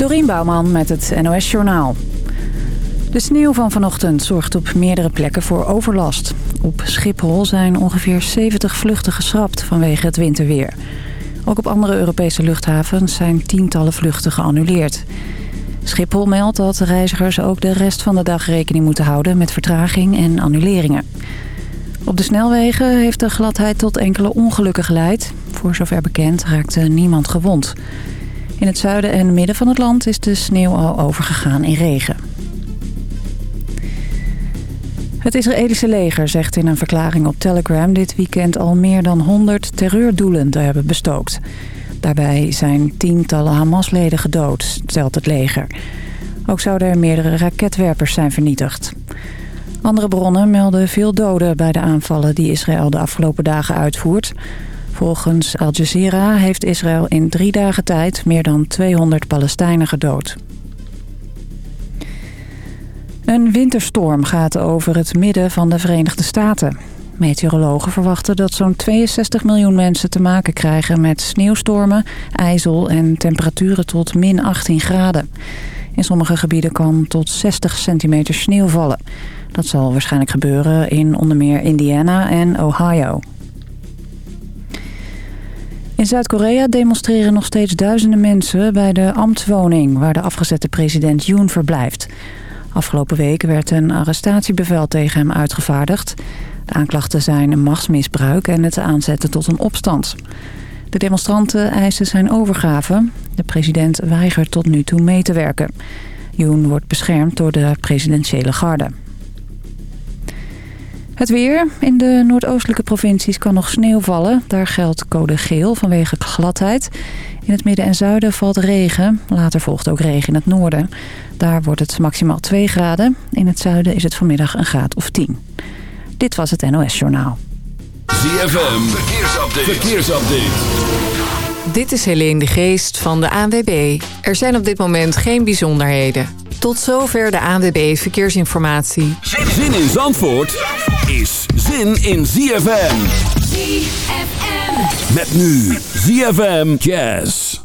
Dorien Bouwman met het NOS Journaal. De sneeuw van vanochtend zorgt op meerdere plekken voor overlast. Op Schiphol zijn ongeveer 70 vluchten geschrapt vanwege het winterweer. Ook op andere Europese luchthavens zijn tientallen vluchten geannuleerd. Schiphol meldt dat reizigers ook de rest van de dag rekening moeten houden met vertraging en annuleringen. Op de snelwegen heeft de gladheid tot enkele ongelukken geleid. Voor zover bekend raakte niemand gewond. In het zuiden en midden van het land is de sneeuw al overgegaan in regen. Het Israëlische leger zegt in een verklaring op Telegram dit weekend al meer dan 100 terreurdoelen te hebben bestookt. Daarbij zijn tientallen Hamas-leden gedood, stelt het leger. Ook zouden er meerdere raketwerpers zijn vernietigd. Andere bronnen melden veel doden bij de aanvallen die Israël de afgelopen dagen uitvoert. Volgens Al Jazeera heeft Israël in drie dagen tijd meer dan 200 Palestijnen gedood. Een winterstorm gaat over het midden van de Verenigde Staten. Meteorologen verwachten dat zo'n 62 miljoen mensen te maken krijgen met sneeuwstormen, ijzel en temperaturen tot min 18 graden. In sommige gebieden kan tot 60 centimeter sneeuw vallen. Dat zal waarschijnlijk gebeuren in onder meer Indiana en Ohio. In Zuid-Korea demonstreren nog steeds duizenden mensen bij de ambtswoning... waar de afgezette president Yoon verblijft. Afgelopen week werd een arrestatiebevel tegen hem uitgevaardigd. De aanklachten zijn machtsmisbruik en het aanzetten tot een opstand. De demonstranten eisen zijn overgave. De president weigert tot nu toe mee te werken. Yoon wordt beschermd door de presidentiële garde. Het weer. In de noordoostelijke provincies kan nog sneeuw vallen. Daar geldt code geel vanwege gladheid. In het midden en zuiden valt regen. Later volgt ook regen in het noorden. Daar wordt het maximaal 2 graden. In het zuiden is het vanmiddag een graad of 10. Dit was het NOS Journaal. ZFM. Verkeersupdate. Verkeersupdate. Dit is Helene de Geest van de ANWB. Er zijn op dit moment geen bijzonderheden. Tot zover de ANWB Verkeersinformatie. Zin in Zandvoort is zin in ZFM. ZFM. Met nu ZFM Jazz.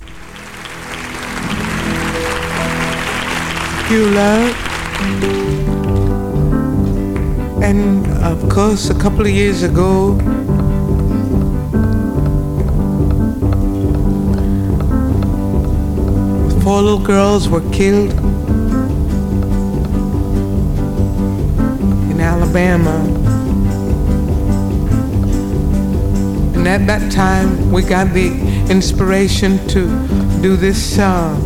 you love. And of course, a couple of years ago, four little girls were killed in Alabama. And at that time, we got the inspiration to do this song.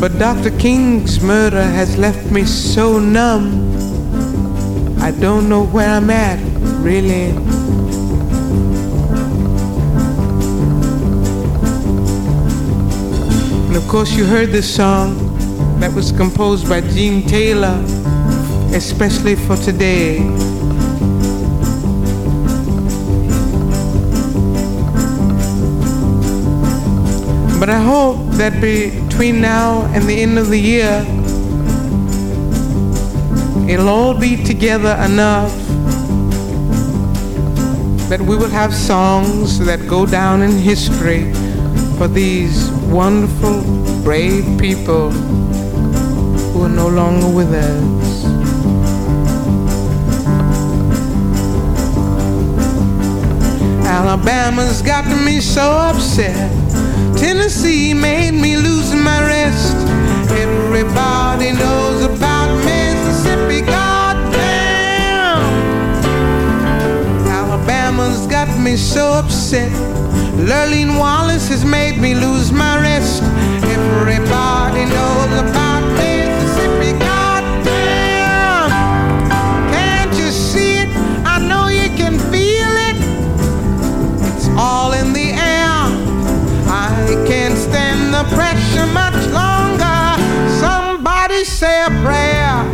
But Dr. King's murder has left me so numb. I don't know where I'm at, really. And of course, you heard this song that was composed by Gene Taylor, especially for today. But I hope that between now and the end of the year, it'll all be together enough that we will have songs that go down in history for these wonderful, brave people who are no longer with us. Alabama's got me so upset. Tennessee made me lose my rest. Everybody knows about Mississippi, goddamn. Alabama's got me so upset. Lurleen Wallace has made me lose my rest. Everybody knows about pressure much longer. Somebody say a prayer.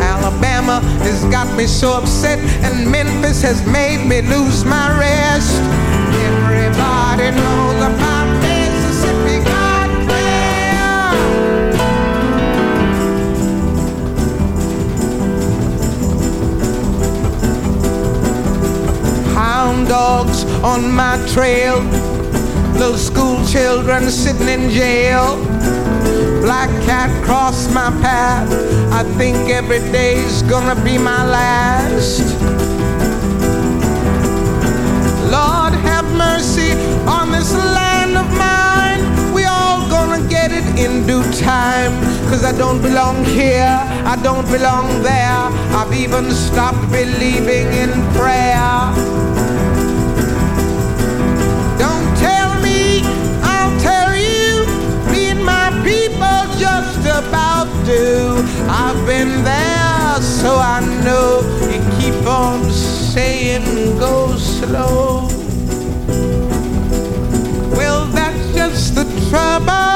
Alabama has got me so upset, and Memphis has made me lose my rest. Everybody knows about Mississippi, goddamn. Hound dogs on my trail Little school children sitting in jail. Black cat crossed my path. I think every day's gonna be my last. Lord, have mercy on this land of mine. We all gonna get it in due time. Cause I don't belong here, I don't belong there. I've even stopped believing in prayer. Do. I've been there, so I know. You keep on saying go slow. Well, that's just the trouble.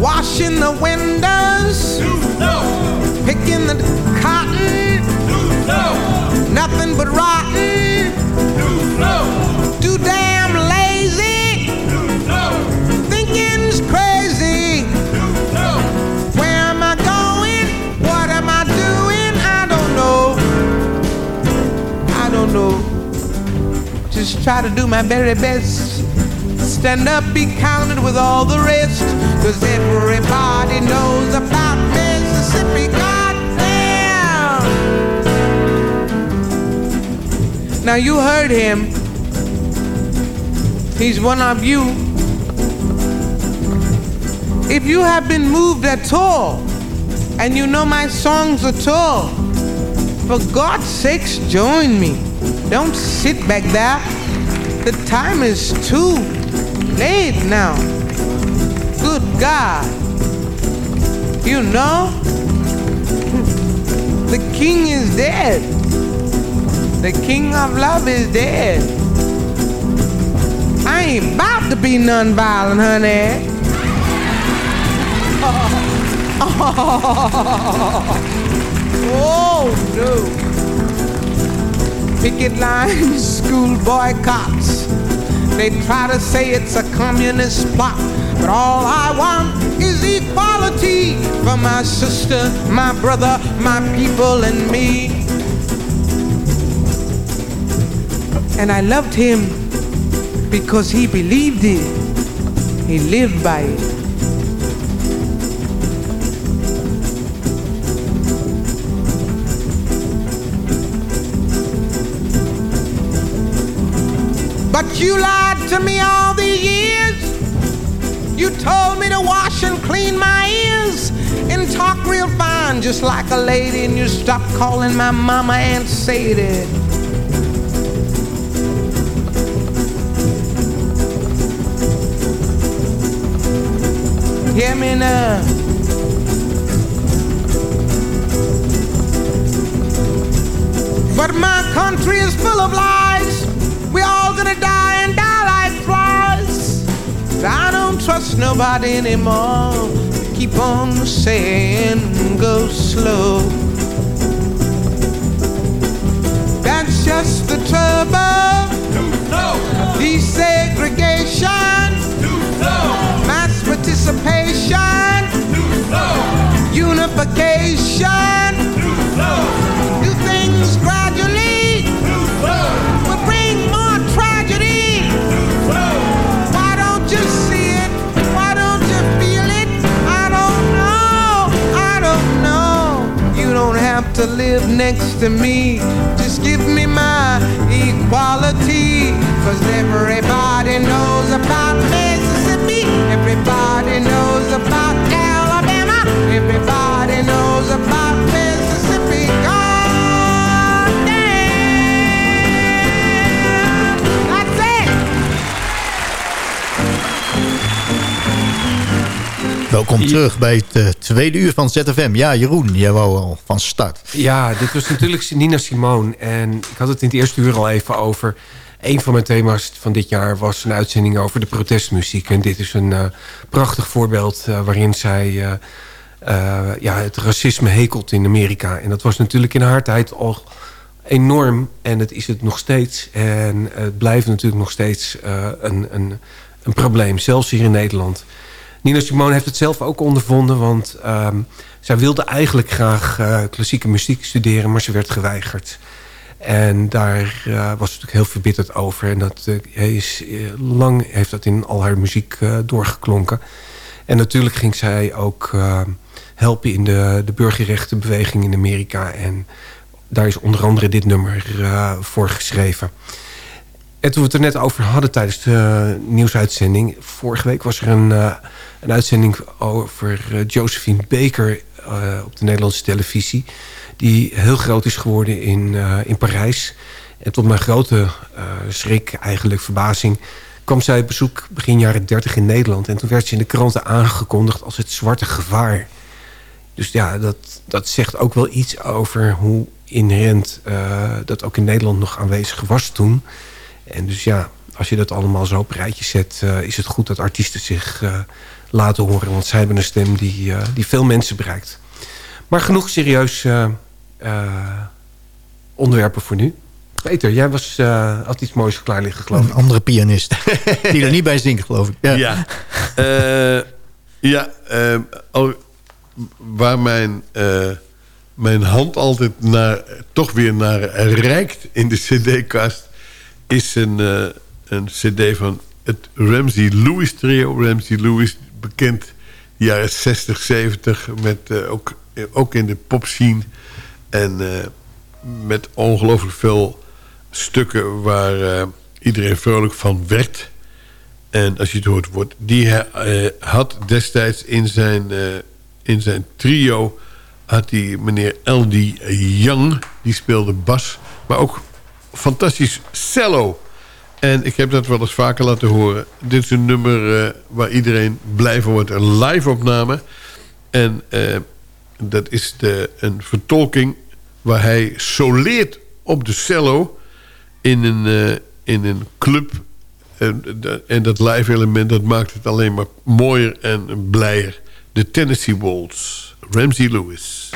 Washing the windows, picking the Just try to do my very best. Stand up, be counted with all the rest. Cause everybody knows about Mississippi. Goddamn! Now you heard him. He's one of you. If you have been moved at all, and you know my songs at all, for God's sakes, join me. Don't sit back there. The time is too late now. Good God. You know, the king is dead. The king of love is dead. I ain't about to be nonviolent, honey. Oh no. Picket lines, school boycotts. They try to say it's a communist plot, but all I want is equality for my sister, my brother, my people, and me. And I loved him because he believed it. He lived by it. But you lied to me all these years. You told me to wash and clean my ears and talk real fine, just like a lady, and you stopped calling my mama Aunt Sadie. Hear me now. But my country is full of lies. Trust nobody anymore. Keep on saying go slow. That's just the trouble. Desegregation. Mass participation. Unification. Do things gradually. To live next to me. Just give me my equality. Cause everybody knows about Mississippi. Everybody knows about Alabama. Everybody Welkom terug bij het eh, tweede uur van ZFM. Ja, Jeroen, jij wou al van start. Ja, dit was natuurlijk Nina Simone. En ik had het in het eerste uur al even over. Een van mijn thema's van dit jaar was een uitzending over de protestmuziek. En dit is een eh, prachtig voorbeeld eh, waarin zij ja, het racisme hekelt in Amerika. En dat was natuurlijk in haar tijd al enorm. En het is het nog steeds. En het blijft natuurlijk nog steeds een, een, een probleem. Zelfs hier in Nederland. Nina Simone heeft het zelf ook ondervonden. Want ehm, zij wilde eigenlijk graag eh, klassieke muziek studeren. Maar ze werd geweigerd. En daar uh, was natuurlijk heel verbitterd over. En dat uh, is, lang heeft dat in al haar muziek doorgeklonken. En natuurlijk ging zij ook helpen in de, de burgerrechtenbeweging in Amerika. En daar is onder andere dit nummer voor geschreven. En toen we het er net over hadden tijdens de nieuwsuitzending... vorige week was er een, een uitzending over Josephine Baker op de Nederlandse televisie die heel groot is geworden in, in Parijs. En tot mijn grote schrik, eigenlijk verbazing... kwam zij op bezoek begin jaren 30 in Nederland. En toen werd ze in de kranten aangekondigd als het zwarte gevaar. Dus ja, dat, dat zegt ook wel iets over hoe inherent dat ook in Nederland nog aanwezig was toen. En dus ja, als je dat allemaal zo op rijtje zet... is het goed dat artiesten zich laten horen. Want zij hebben een stem die, die veel mensen bereikt. Maar genoeg serieus uh, onderwerpen voor nu. Peter, jij was, uh, had iets moois klaar liggen, geloof ik. Een andere pianist. die er niet bij zingt, geloof ik. Ja, ja, uh, ja al, waar mijn, mijn hand altijd naar, toch weer naar reikt in de cd-kast... is een, een cd van het Ramsey Lewis trio. Ramsey Lewis, bekend jaren 60, 70... met ook, ook in de popscene en uh, met ongelooflijk veel stukken waar iedereen vrolijk van werd. En als je het hoort, wordt, die had destijds in zijn, in zijn trio... had die meneer L.D. Young, die speelde bas... maar ook fantastisch cello. En ik heb dat wel eens vaker laten horen. Dit is een nummer waar iedereen blij van wordt. Een live opname. En dat is de, een vertolking waar hij soleert op de cello in een, uh, in een club. En, en dat live element dat maakt het alleen maar mooier en blijer. De Tennessee Waltz, Ramsey Lewis.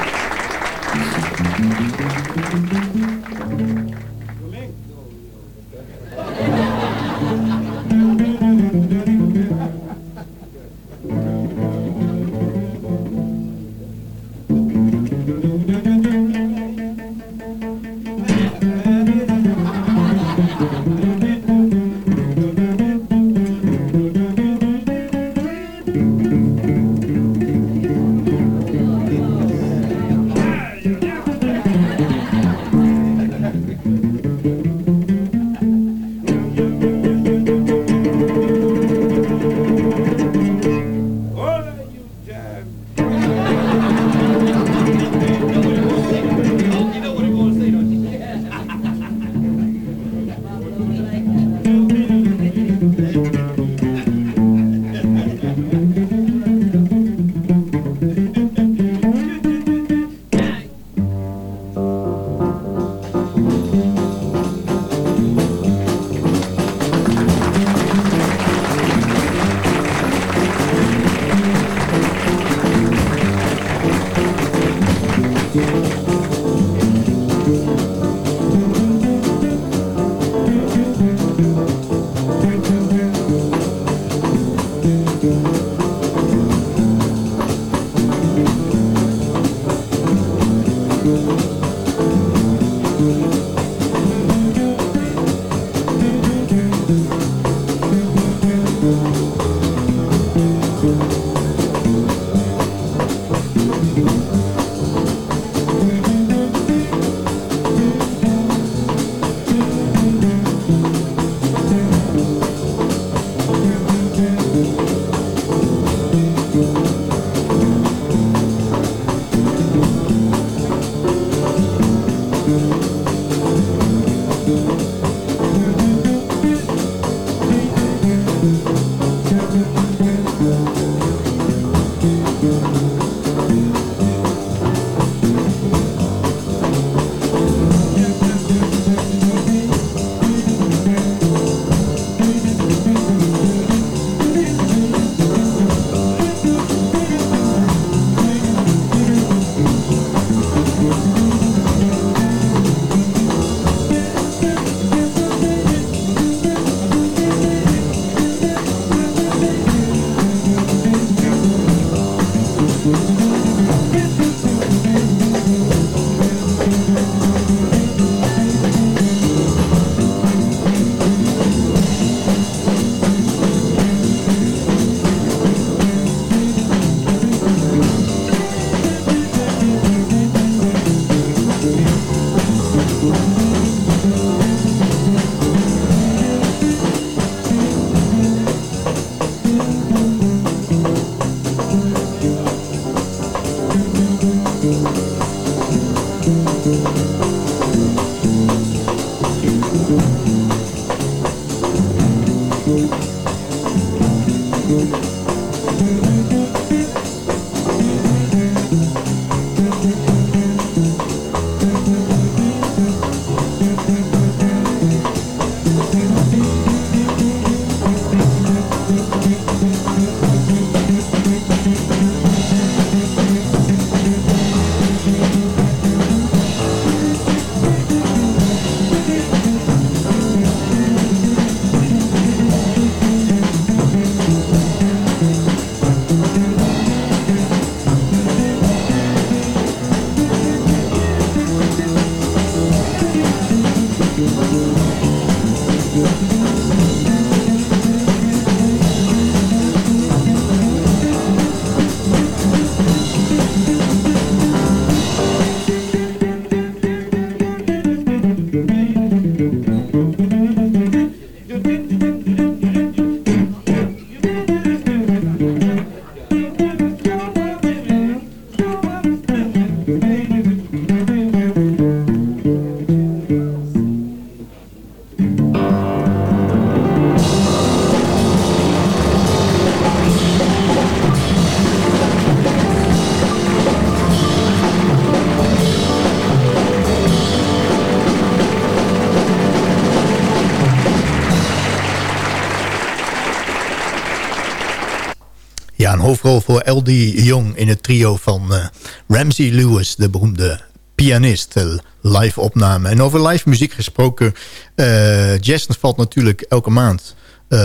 Hoofdrol voor L.D. Young in het trio van uh, Ramsey Lewis, de beroemde pianist. Uh, live opname. En over live muziek gesproken, uh, jazz valt natuurlijk elke maand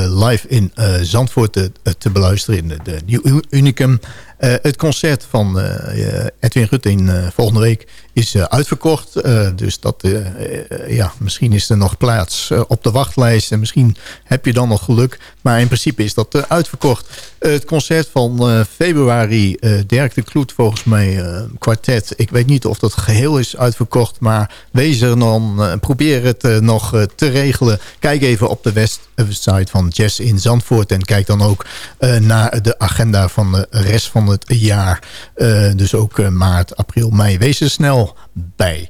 live in Zandvoort te, te beluisteren in de, Nieuw Unicum. het concert van Edwin Rutting volgende week is uitverkocht. dus dat, ja, misschien is er nog plaats op de wachtlijst. En misschien heb je dan nog geluk. Maar in principe is dat uitverkocht. het concert van februari, Dirk de Kloet volgens mij, kwartet. Ik weet niet of dat geheel is uitverkocht. Maar wees er dan, probeer het nog te regelen. Kijk even op de website van Jazz in Zandvoort. En kijk dan ook naar de agenda van de rest van het jaar. dus ook maart, april, mei. Wees er snel bij.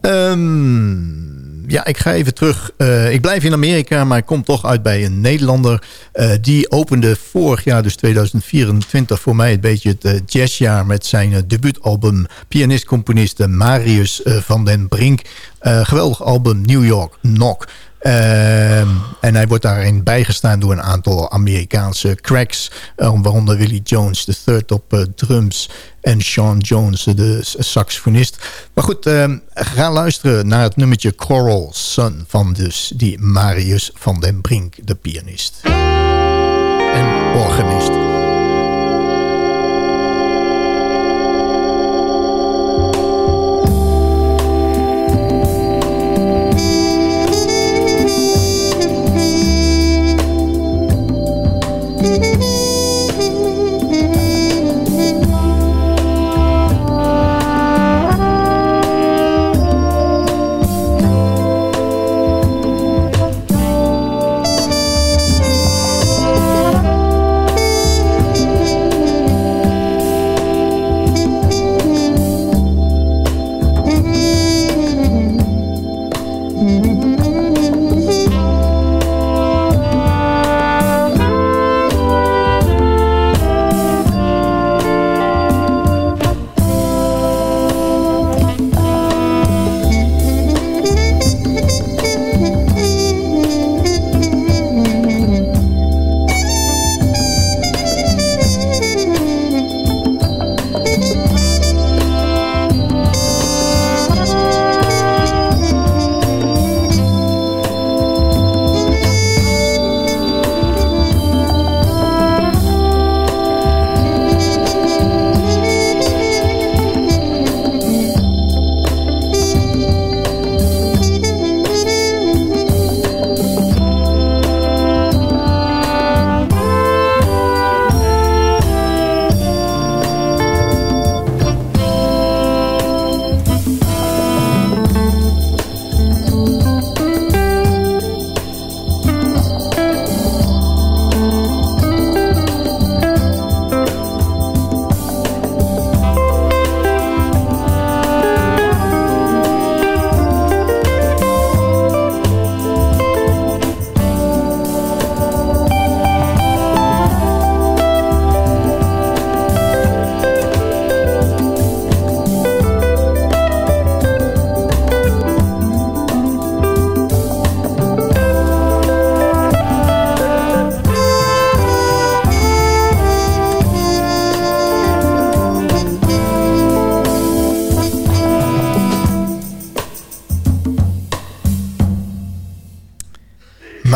Um, ja, ik ga even terug. Uh, ik blijf in Amerika, maar ik kom toch uit bij een Nederlander. Uh, die opende vorig jaar, dus 2024, voor mij een beetje het uh, jazzjaar... met zijn debuutalbum pianist-componist Marius van den Brink. geweldig album New York Knock. Uh, en hij wordt daarin bijgestaan door een aantal Amerikaanse cracks. Uh, waaronder Willie Jones III op uh, drums. En Sean Jones, de saxofonist. Maar goed, ehm, ga luisteren naar het nummertje Coral Sun... van dus die Marius van den Brink, de pianist. En organist.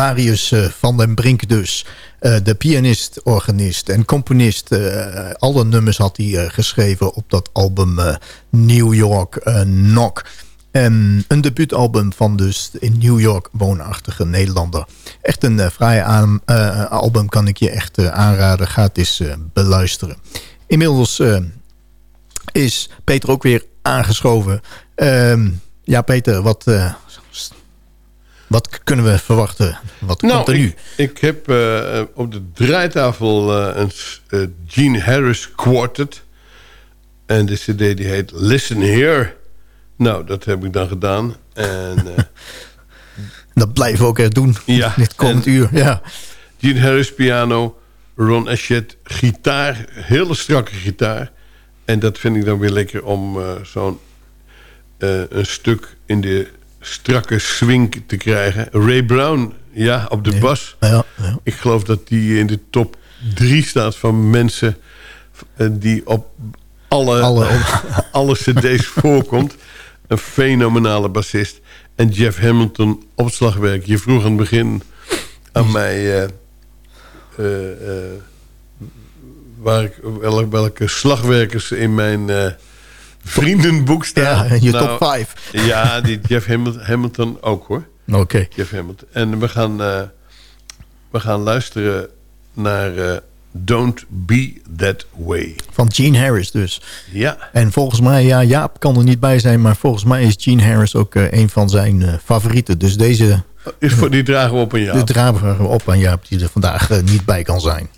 Marius eh, van den Brink dus. Eh, de pianist, organist en componist. eh, alle nummers had hij geschreven op dat album New York Knock. En een debuutalbum van dus in New York woonachtige Nederlander. Echt een uh, aan, album kan ik je echt aanraden. Ga het eens beluisteren. Inmiddels is Peter ook weer aangeschoven. Uh, ja, Peter, wat, wat kunnen we verwachten? Wat nou, komt er nu? Ik, ik heb uh, op de draaitafel een Gene Harris Quartet. En de cd die heet Listen Here. Nou, dat heb ik dan gedaan. En, dat blijven we ook echt doen. Ja, dit komend uur. Ja. Gene Harris piano, Ron Ashet gitaar, hele strakke gitaar. En dat vind ik dan weer lekker om zo'n een stuk in de strakke swing te krijgen. Ray Brown, ja, op de ja. bas. Ja, ja. Ik geloof dat die in de top drie staat van mensen uh, die op alle, alle. alle cd's voorkomt. Een fenomenale bassist. En Jeff Hamilton, opslagwerk. Je vroeg aan het begin aan mij... Uh, waar ik, welke, welke slagwerkers in mijn vriendenboek staan. Ja, je nou, top 5. Ja, die Jeff Hamilton ook hoor. Oké. Okay. Jeff Hamilton. En we gaan, uh, we gaan luisteren naar uh, Don't Be That Way. Van Gene Harris dus. Ja. En volgens mij, ja, Jaap kan er niet bij zijn... maar volgens mij is Gene Harris ook een van zijn favorieten. Dus deze... Is voor, die dragen we op aan Jaap. Die dragen we op aan Jaap, die er vandaag niet bij kan zijn.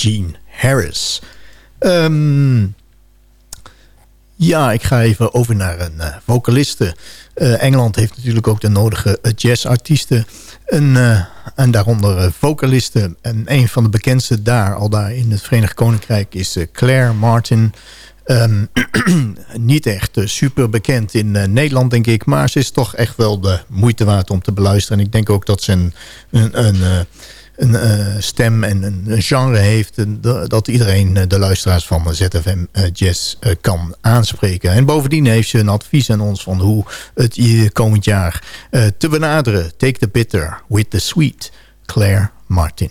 Gene Harris. Ehm, ja, ik ga even over naar een uh, vocaliste. Uh, Engeland heeft natuurlijk ook de nodige jazzartiesten. En, en daaronder vocalisten. En een van de bekendste daar, al daar in het Verenigd Koninkrijk... is Claire Martin... Um, niet echt super bekend in Nederland, denk ik. Maar ze is toch echt wel de moeite waard om te beluisteren. En ik denk ook dat ze een, een, een, een stem en een, genre heeft... En dat iedereen de luisteraars van ZFM Jazz kan aanspreken. En bovendien heeft ze een advies aan ons van hoe het komend jaar te benaderen. Take the bitter with the sweet. Claire Martin.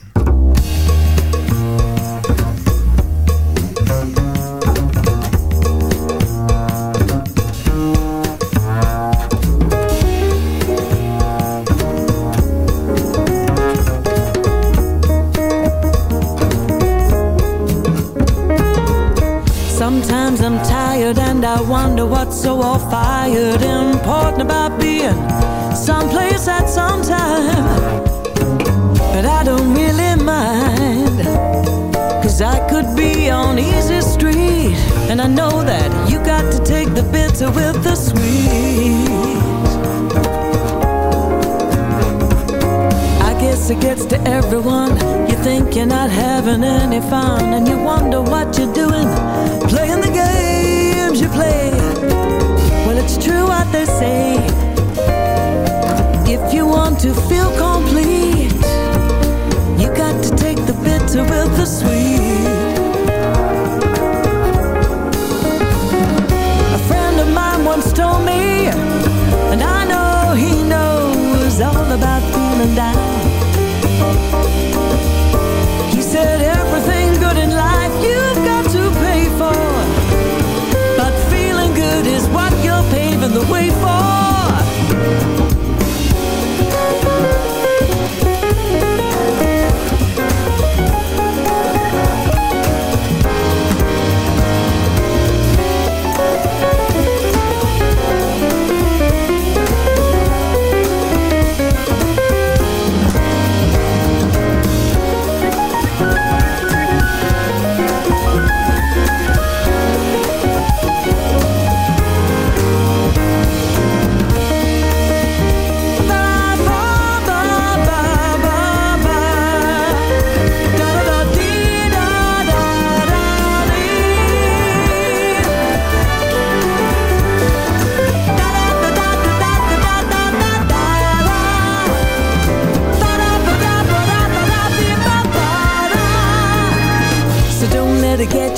What's so all fired important about being someplace at some time. But I don't really mind. Cause I could be on easy street. And I know that you got to take the bitter with the sweet. I guess it gets to everyone. You think you're not having any fun, and you wonder what you're doing they say. If you want to feel complete, you got to take the bitter with the sweet. A friend of mine once told me, and I know he knows all about feeling down. Paving the way for.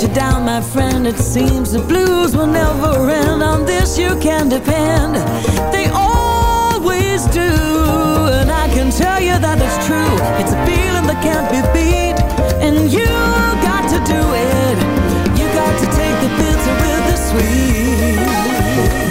Get you down, my friend. It seems the blues will never end. On this you can depend. They always do, and I can tell you that it's true. It's a feeling that can't be beat, and you got to do it. You got to take the bitter with the sweet.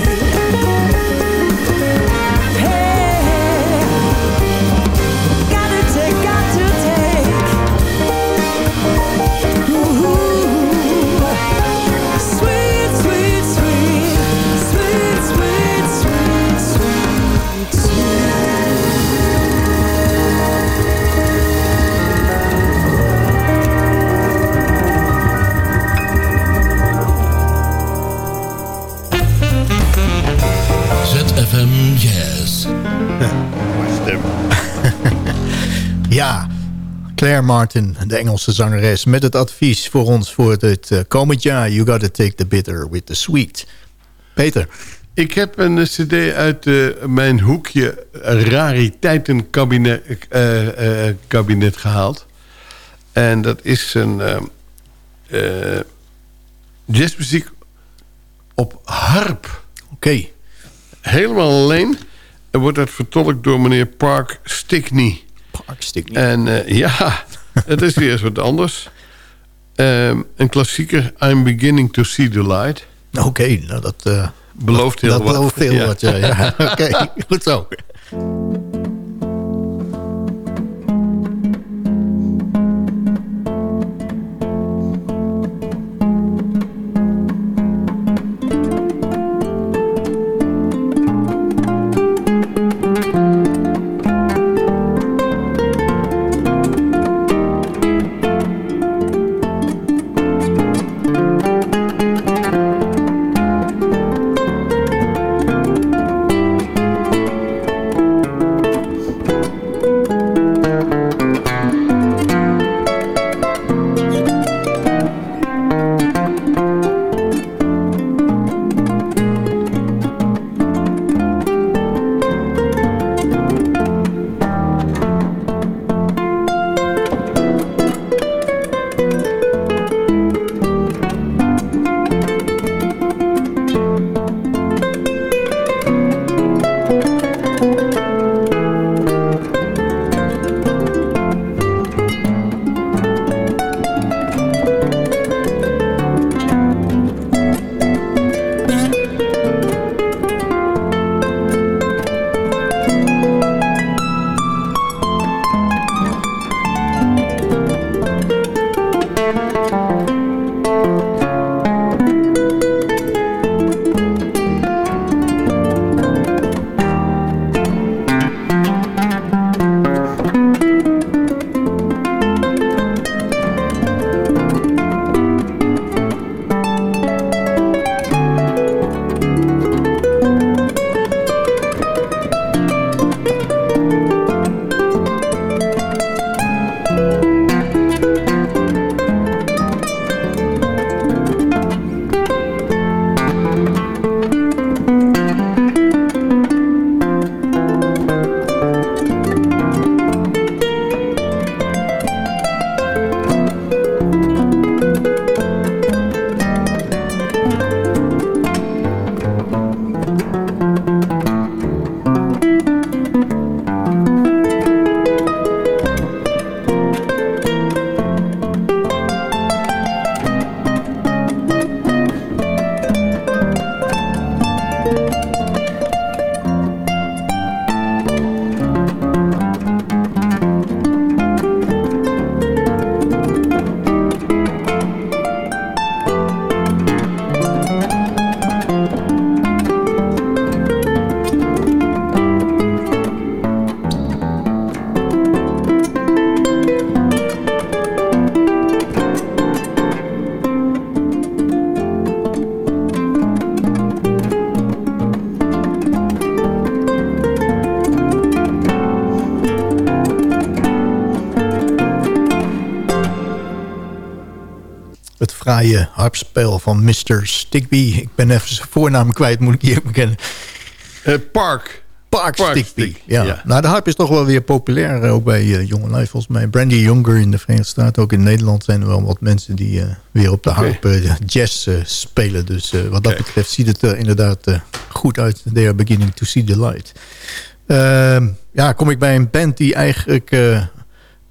Martin, de Engelse zangeres... met het advies voor ons voor het uh, komend jaar... You gotta take the bitter with the sweet. Peter. Ik heb een eh, cd uit eh, mijn hoekje rariteitenkabinet eh, eh, kabinet gehaald. En dat is een eh, eh, jazzmuziek op harp. Oké. Helemaal alleen. En wordt dat vertolkt door meneer Park Stickney. Park Stickney. En eh, ja, het is weer eens wat anders. Ehm, een klassieker, I'm Beginning to See the Light. Oké, nou dat... eh, Belooft heel dat wat. belooft heel Ja. wat, ja. ja. Oké, goed zo. Fraaie harpspel van Mr. Stigby. Ik ben even zijn voornaam kwijt, moet ik hier bekennen. Eh, Park. Park, Park Stigby. Stig, Ja. ja. Nou, de harp is toch wel weer populair, eh, ook bij uh, jonge live volgens mij. Brandy Younger in de Verenigde Staten, ook in Nederland zijn er wel wat mensen die weer op de harp eh, jazz spelen. Dus wat dat betreft ziet het er inderdaad goed uit. They are beginning to see the light. Ehm, ja, kom ik bij een band die eigenlijk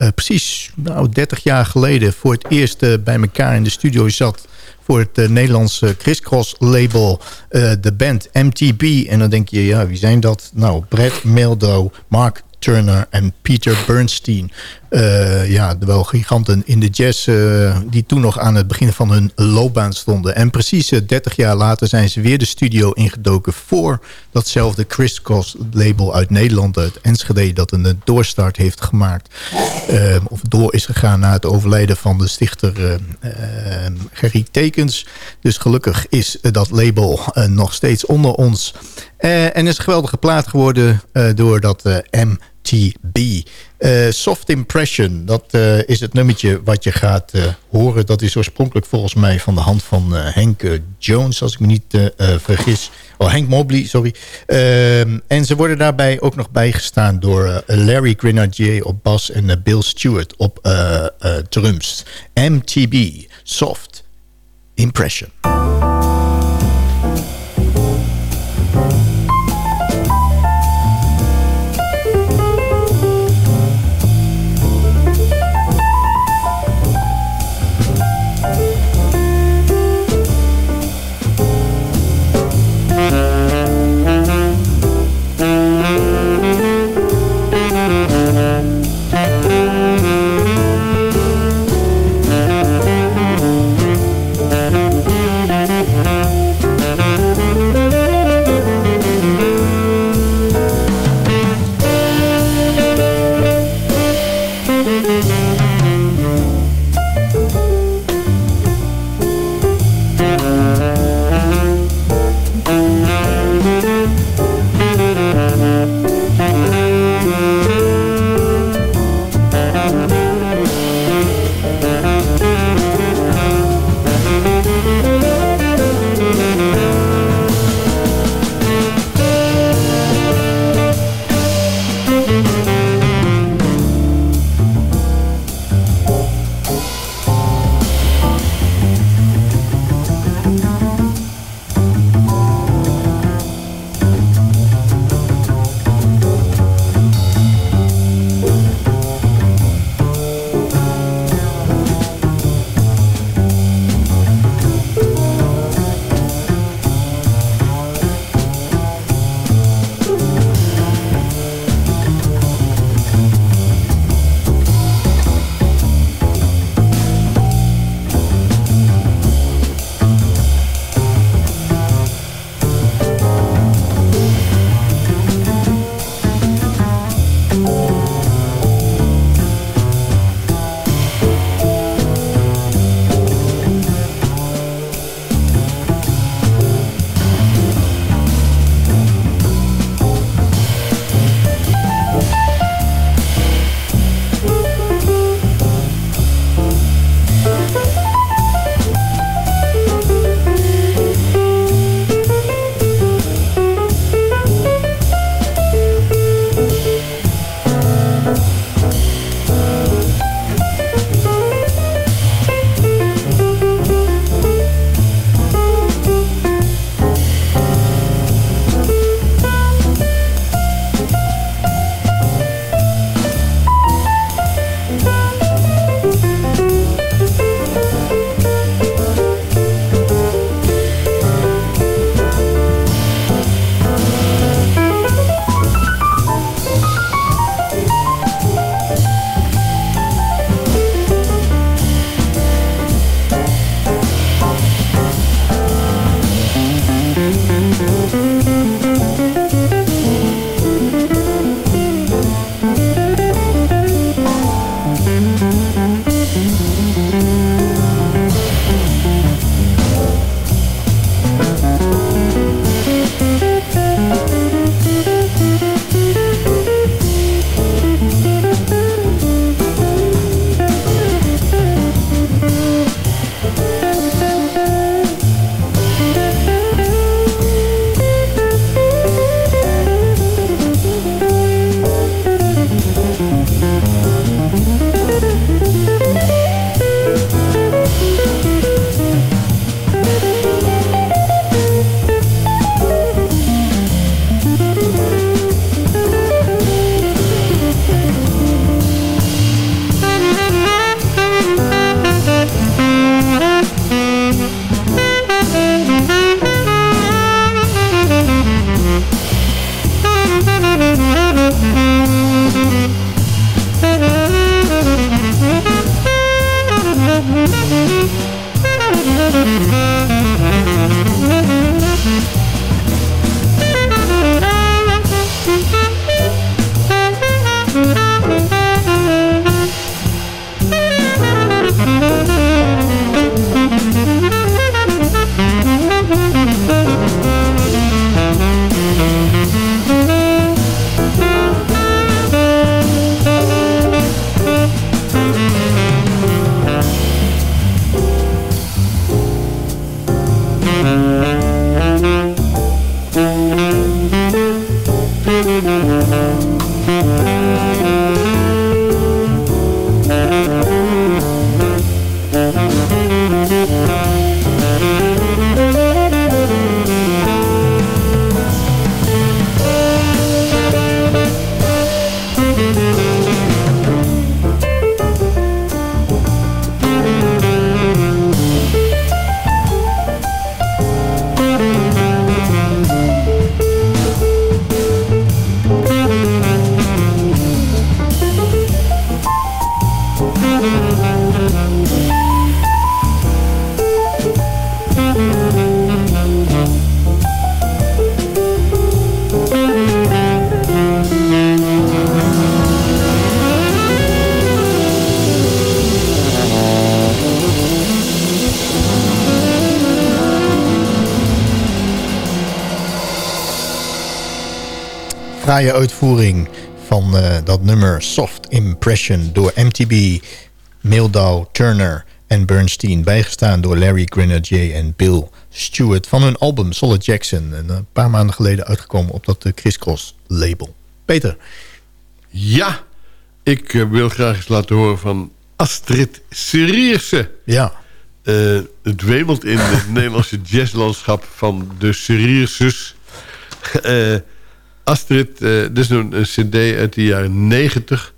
precies nou, 30 jaar geleden voor het eerst eh, bij elkaar in de studio zat voor het eh, Nederlandse crisscross label eh, de band MTB. En dan denk je, ja, wie zijn dat? Nou, Brett Meldo, Mark Turner en Peter Bernstein. Eh, ja, wel giganten in de jazz eh, die toen nog aan het begin van hun loopbaan stonden. En precies eh, 30 jaar later zijn ze weer de studio ingedoken voor datzelfde crisscross label uit Nederland, uit Enschede, dat een eh, doorstart heeft gemaakt. Eh, of door is gegaan na het overlijden van de stichter eh eh, Gerrie Tekens. Dus gelukkig is eh, dat label eh, nog steeds onder ons. Eh, en is een geweldige plaat geworden eh, door dat eh, MTB. Soft Impression, dat is het nummertje wat je gaat horen. Dat is oorspronkelijk volgens mij van de hand van Henk Jones, als ik me niet vergis. Oh, Henk Mobley, sorry. En ze worden daarbij ook nog bijgestaan door Larry Grenadier op bas en Bill Stewart op drums. MTB, Soft Impression. Fraaie uitvoering van eh, dat nummer Soft Impression door MTB, Mildow, Turner en Bernstein. Bijgestaan door Larry Grenadier en Bill Stewart van hun album Solid Jackson. Een paar maanden geleden uitgekomen op dat Chris Cross label. Peter. Ja, ik eh, wil graag eens laten horen van Astrid Serierse. Ja. Uh, het wemelt in het Nederlandse jazzlandschap van de Serierses. Uh, Astrid, uh, dit is een, een, cd uit de jaren 90.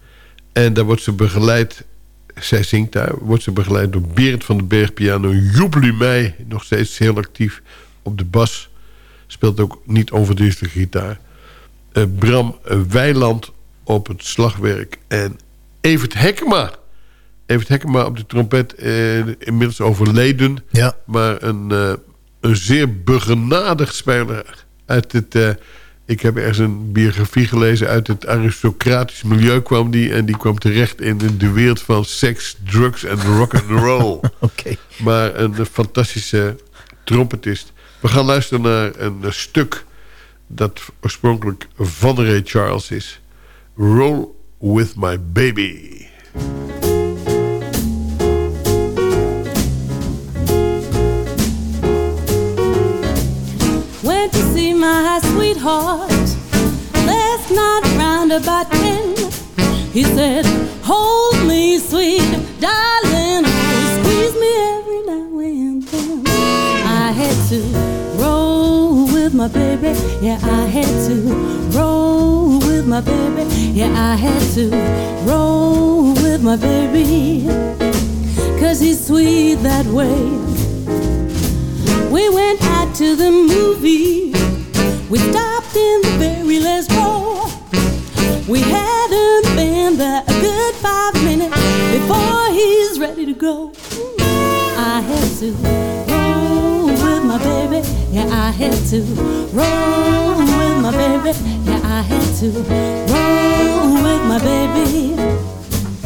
En daar wordt ze begeleid... Zij zingt daar, wordt ze begeleid door Berend van den Berg piano. Joep mij, nog steeds heel actief op de bas. Speelt ook niet onverdienstelijke gitaar. Uh, Bram Weiland op het slagwerk. En Evert Hekkema. Evert Hekkema op de trompet. Uh, inmiddels overleden. Ja. Maar een, uh, een zeer begenadigd speler uit het ik heb ergens een biografie gelezen uit het aristocratisch milieu kwam die. En die kwam terecht in de wereld van seks, drugs en rock and roll. okay. Maar een, fantastische trompetist. We gaan luisteren naar een, stuk dat oorspronkelijk van Ray Charles is. Roll with my baby. Round about ten. He said, Hold me, sweet darling, squeeze me every now and then. I had to roll with my baby, yeah, I had to roll with my baby, yeah, I had to roll with my baby. Cause he's sweet that way. We went out to the movie. We stopped in the very last row. There a good five minutes before he's ready to go. I had to roll with my baby. Yeah, I had to roll with my baby. Yeah, I had to roll with my baby.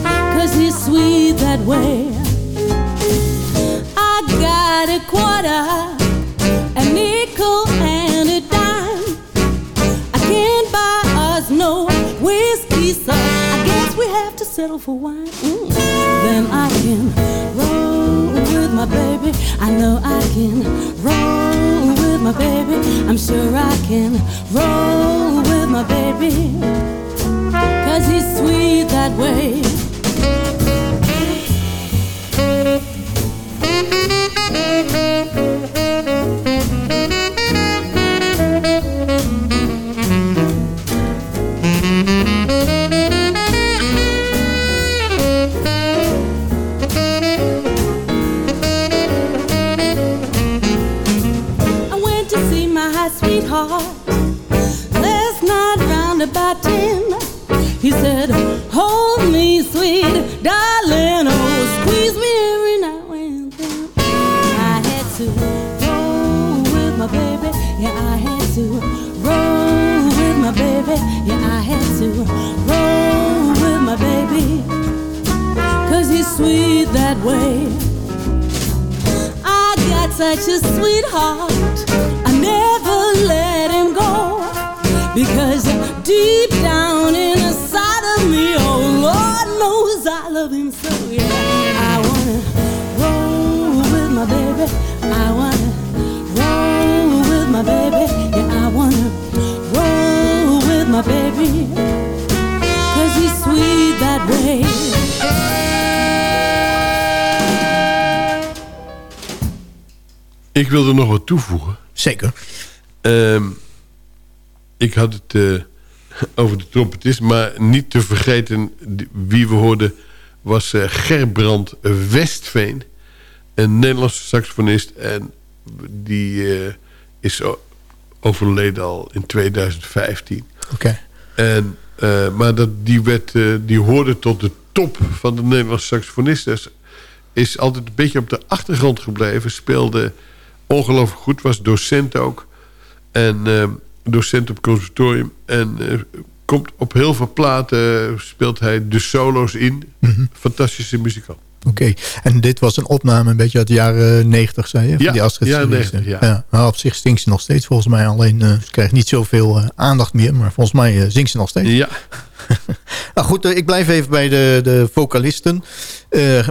Cause he's sweet that way. I got a quarter settle for wine. Mm. Then I can roll with my baby. I know I can roll with my baby. I'm sure I can roll with my baby. Cause he's sweet that way. He said, Hold me, sweet darling, oh, squeeze me every now and then. I had to roll with my baby, yeah, I had to roll with my baby, yeah, I had to roll with my baby, cause he's sweet that way. I got such a sweetheart, I never go. Because deep down inside of me, oh Lord knows I love him so, yeah. I wanna roll with my baby, I wanna roll with my baby, yeah, I wanna roll with my baby, cause he's sweet that way. Ik wilde nog wat toevoegen. Zeker. Ehm, ik had het eh, over de trompetist, maar niet te vergeten... wie we hoorden was eh, Gerbrand Westveen. Een Nederlandse saxofonist. En die eh, is overleden al in 2015. Oké. En, maar dat, die, werd, die hoorde tot de top van de Nederlandse saxofonisten. Is, is altijd een beetje op de achtergrond gebleven. Speelde ongelooflijk goed. Was docent ook. En docent op het conservatorium. En eh, komt op heel veel platen. Speelt hij de solo's in. Fantastische muzikant. Oké, en dit was een opname een beetje uit de jaren 90, zei je? Van Ja, die Astrid series, 90, hè? ja. Nou, op zich zingt ze nog steeds volgens mij. Alleen eh, ze krijgt niet zoveel eh, aandacht meer. Maar volgens mij eh, zingt ze nog steeds. Ja. Nou goed, ik blijf even bij de, de vocalisten.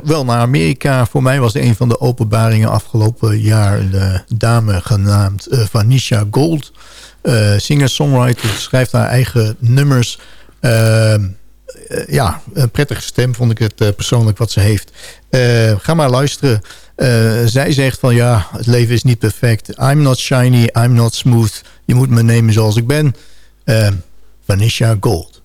Wel naar Amerika. Voor mij was een van de openbaringen afgelopen jaar... een dame genaamd Vanisha Gold. Singer-songwriter, schrijft haar eigen nummers... Ehm, eh, ja, een prettige stem vond ik het eh, persoonlijk wat ze heeft. Eh, ga maar luisteren. Eh, zij zegt van ja, het leven is niet perfect. I'm not shiny, I'm not smooth. Je moet me nemen zoals ik ben. Eh, Vanisha Gold.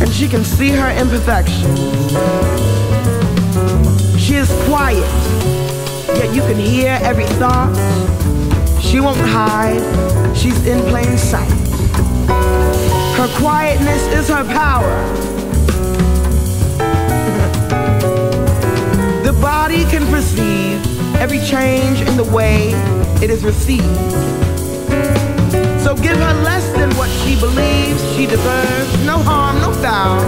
And she can see her imperfections. She is quiet, yet you can hear every thought. She won't hide, she's in plain sight. Her quietness is her power. The body can perceive every change in the way it is received. So give her less than what she believes she deserves. No harm, no foul.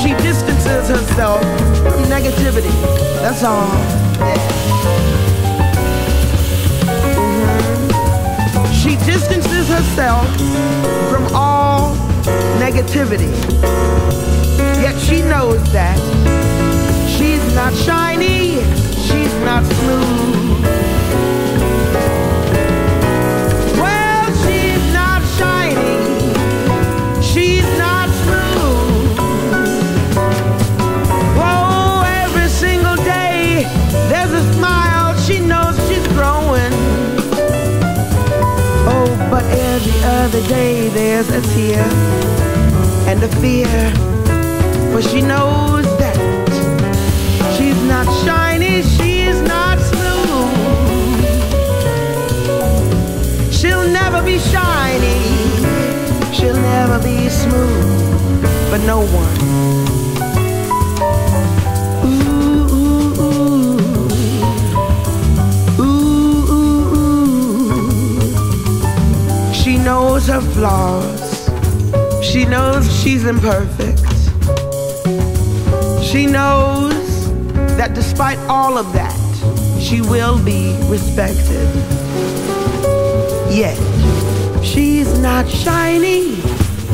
She distances herself from negativity. That's all. She distances herself from all negativity. Yet she knows that she's not shiny, she's not smooth. But every other day there's a tear and a fear. But she knows that she's not shiny, she's not smooth. She'll never be shiny, she'll never be smooth, but no one. Her flaws. She knows she's imperfect. She knows that despite all of that, she will be respected. Yet, She's not shiny,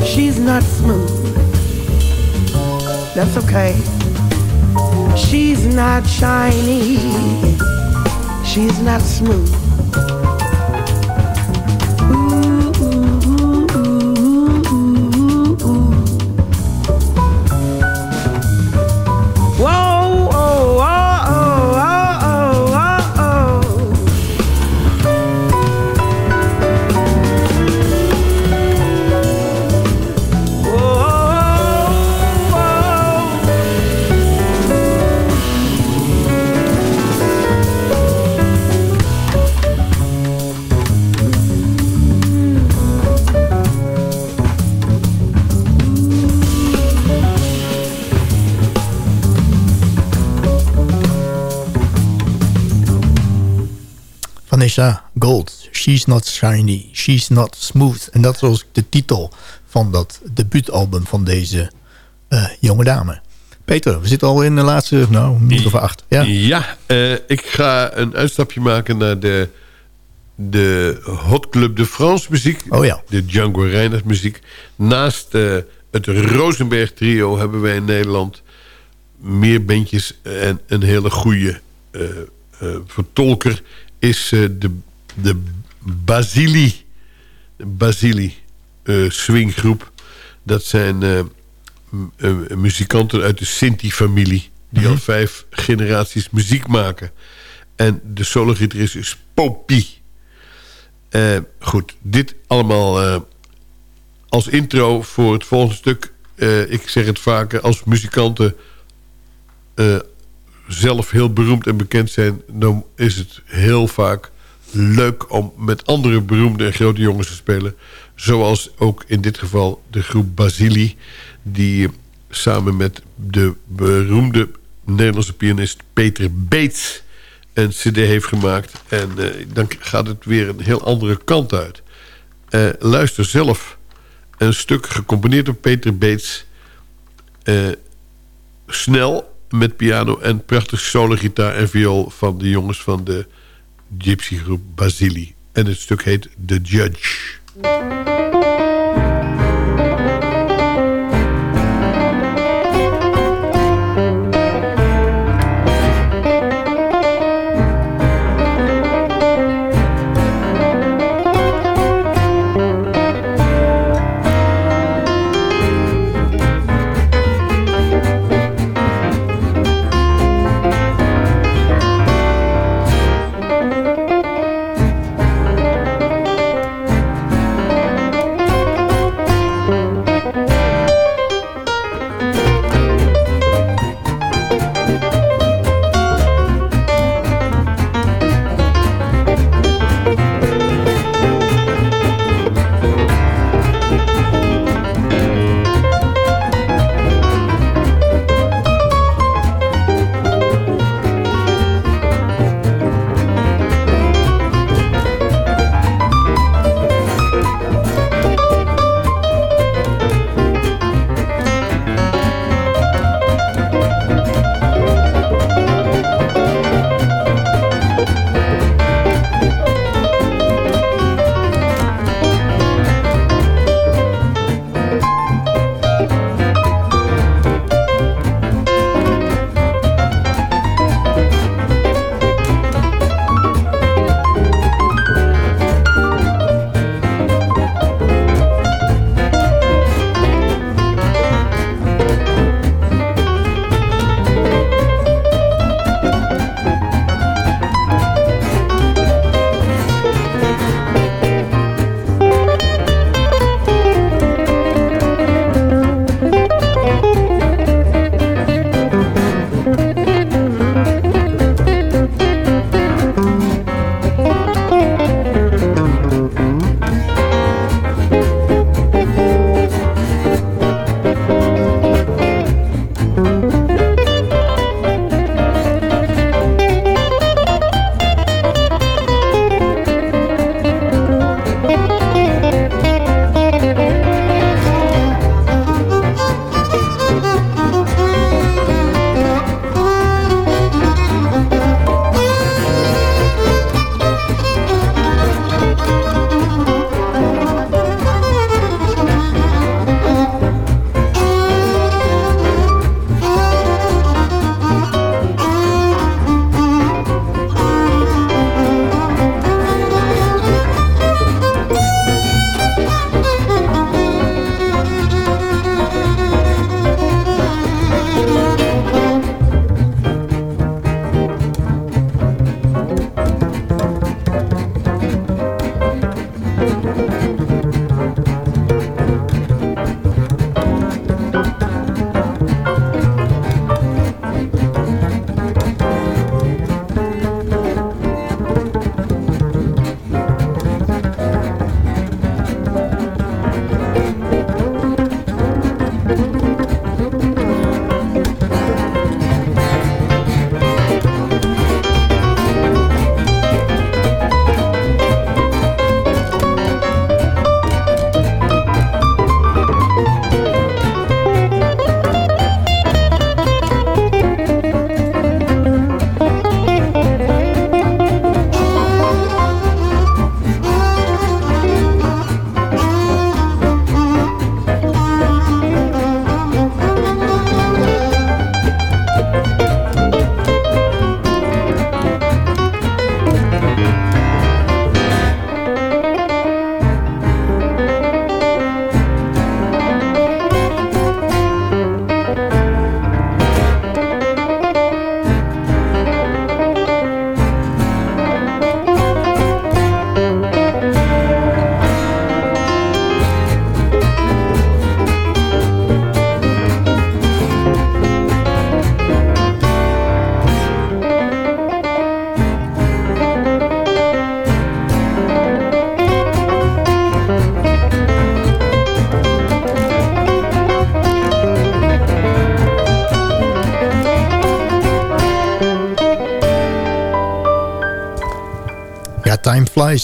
she's not smooth. That's okay. She's not shiny, she's not smooth. Gold. She's not shiny, she's not smooth. En dat was de titel van dat debuutalbum van deze eh, jonge dame. Peter, we zitten al in de laatste, nou, een minuut of acht. Ja, Ja, eh, ik ga een uitstapje maken naar de, de Hot Club de France muziek. Oh ja. De Django Reinhardt muziek. Naast eh, het Rosenberg trio hebben wij in Nederland meer bandjes en een hele goede vertolker is de, de Basili, Basili eh, swinggroep. Dat zijn eh, eh, muzikanten uit de Sinti-familie... die al vijf generaties muziek maken. En de solo-gitarist is Popi. Eh, goed, dit allemaal als intro voor het volgende stuk. Ik zeg het vaker, als muzikanten zelf heel beroemd en bekend zijn... dan is het heel vaak leuk om met andere beroemde en grote jongens te spelen. Zoals ook in dit geval de groep Basili... die samen met de beroemde Nederlandse pianist Peter Beets... een cd heeft gemaakt. En eh, dan gaat het weer een heel andere kant uit. Eh, luister zelf een stuk gecomponeerd door Peter Beets... eh, snel met piano en prachtig solo-gitaar en viool... van de jongens van de gypsy groep Basili. En het stuk heet The Judge.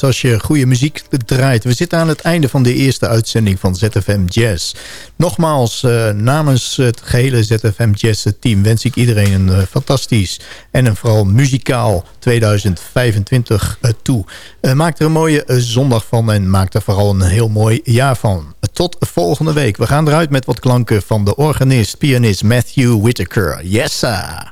Als je goede muziek draait. We zitten aan het einde van de eerste uitzending van ZFM Jazz. Nogmaals, uh, namens het gehele ZFM Jazz team wens ik iedereen een uh, fantastisch en een vooral muzikaal 2025 uh, toe. maak er een mooie zondag van en maak er vooral een heel mooi jaar van. Tot volgende week. We gaan eruit met wat klanken van de organist, pianist Matthew Whitaker. Yes, sir!